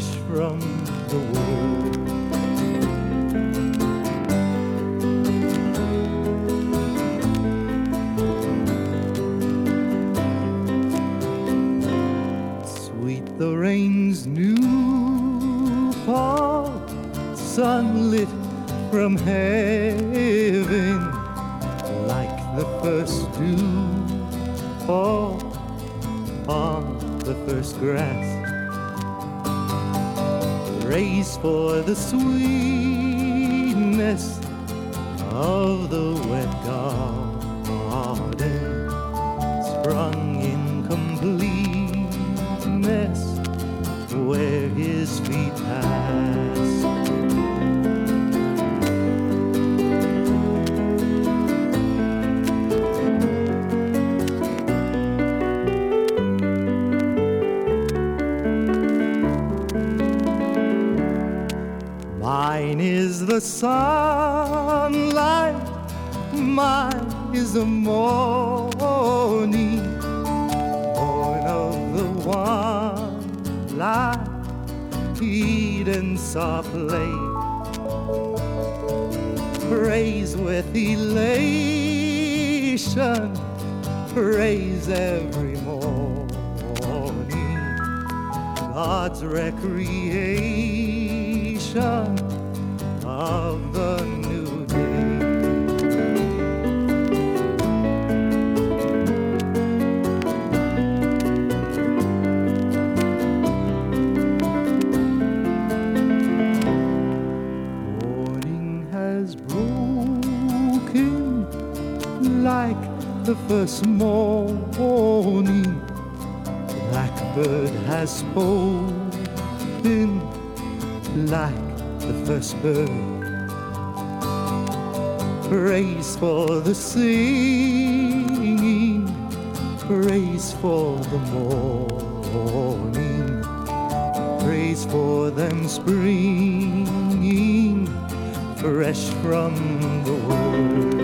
fresh from the word. Sweet the rain's new fall, sunlit from heaven, like the first dew fall on the first grass. Praise for the sweetness of the wet garden, sprung in completeness where his feet pass. Mine is the sunlight, mine is the morning, born of the one light, Eden saw play. Praise with elation, praise every morning. God's recreation of the new day. Morning has broken like the first morning. Blackbird has spoken like the first bird. Praise for the singing, praise for the morning, praise for them springing fresh from the word.